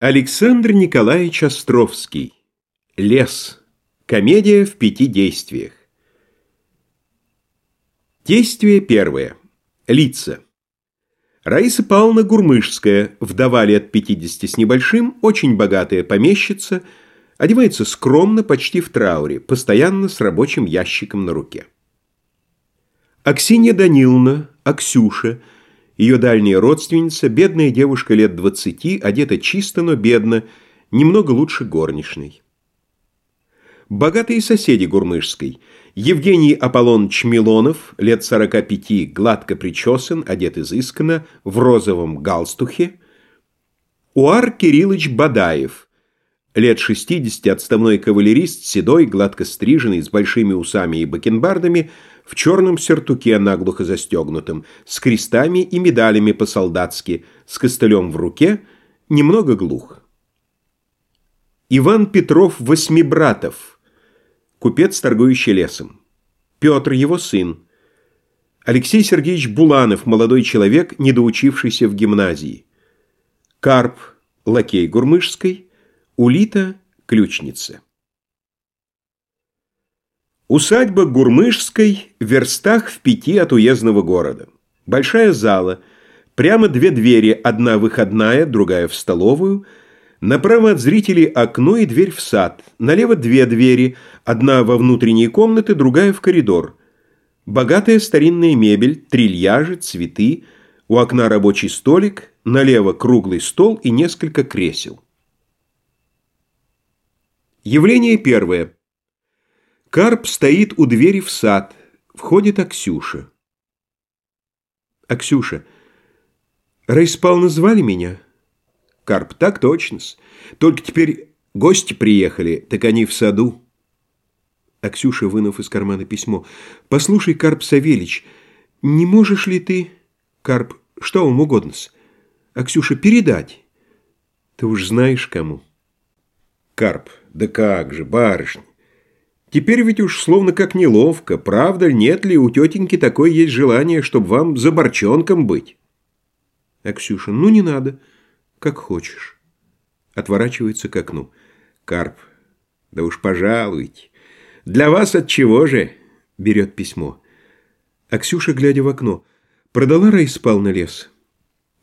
Александр Николаевич Островский. Лес. Комедия в пяти действиях. Действие первое. Лица. Раиса Павловна Гурмышская, вдова лет 50 с небольшим, очень богатая помещица, одевается скромно, почти в трауре, постоянно с рабочим ящиком на руке. Аксинья Даниловна, Аксюша – ее дальняя родственница, бедная девушка лет двадцати, одета чисто, но бедно, немного лучше горничной. Богатые соседи Гурмышской. Евгений Аполлоныч Милонов, лет сорока пяти, гладко причесан, одет изысканно, в розовом галстухе. Уар Кириллович Бадаев, лет шестидесяти, отставной кавалерист, седой, гладко стриженный, с большими усами и бакенбардами, в черном сертуке, наглухо застегнутом, с крестами и медалями по-солдатски, с костылем в руке, немного глух. Иван Петров Восьмибратов, купец, торгующий лесом. Петр, его сын. Алексей Сергеевич Буланов, молодой человек, недоучившийся в гимназии. Карп, лакей Гурмышской. Улита, ключница. Усадьба Гурмышской в верстах в пяти от уездного города. Большая зала, прямо две двери, одна выходная, другая в столовую, направо от зрителей окно и дверь в сад, налево две двери, одна во внутренние комнаты, другая в коридор. Богатая старинная мебель, трильяжи, цветы, у окна рабочий столик, налево круглый стол и несколько кресел. Явление первое. Карп стоит у двери в сад. Входит Аксюша. Аксюша. Райспал назвали меня? Карп. Так точно -с. Только теперь гости приехали, так они в саду. Аксюша, вынув из кармана письмо. Послушай, Карп Савельич, не можешь ли ты... Карп. Что вам угодно -с? Аксюша, передать. Ты уж знаешь кому. Карп. Да как же, барышня. Теперь ведь уж словно как неловко. Правда, нет ли у тетеньки такое есть желание, чтобы вам за борчонком быть? А Ксюша, ну не надо, как хочешь. Отворачивается к окну. Карп, да уж пожалуйте. Для вас от чего же? Берет письмо. А Ксюша, глядя в окно, продала Раиспал на лес?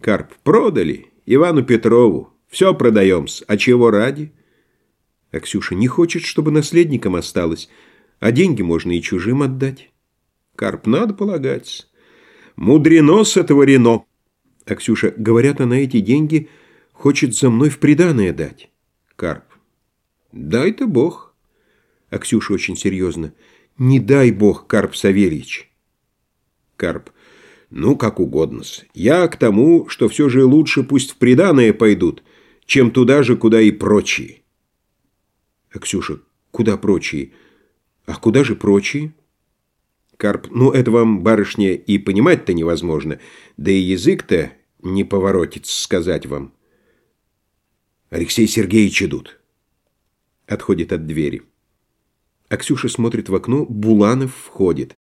Карп, продали. Ивану Петрову. Все продаем-с. А чего ради? А Ксюша не хочет, чтобы наследником осталось, а деньги можно и чужим отдать. Карп, надо полагать. Мудрено сотворено. А Ксюша, говорят, она эти деньги хочет за мной в приданое дать. Карп, дай-то Бог. А Ксюша очень серьезно. Не дай Бог, Карп Савельич. Карп, ну, как угодно -с. Я к тому, что все же лучше пусть в приданое пойдут, чем туда же, куда и прочие. А Ксюша, куда прочие? А куда же прочие? Карп, ну это вам, барышня, и понимать-то невозможно. Да и язык-то не поворотится сказать вам. Алексей Сергеевич идут. Отходит от двери. А Ксюша смотрит в окно, Буланов входит.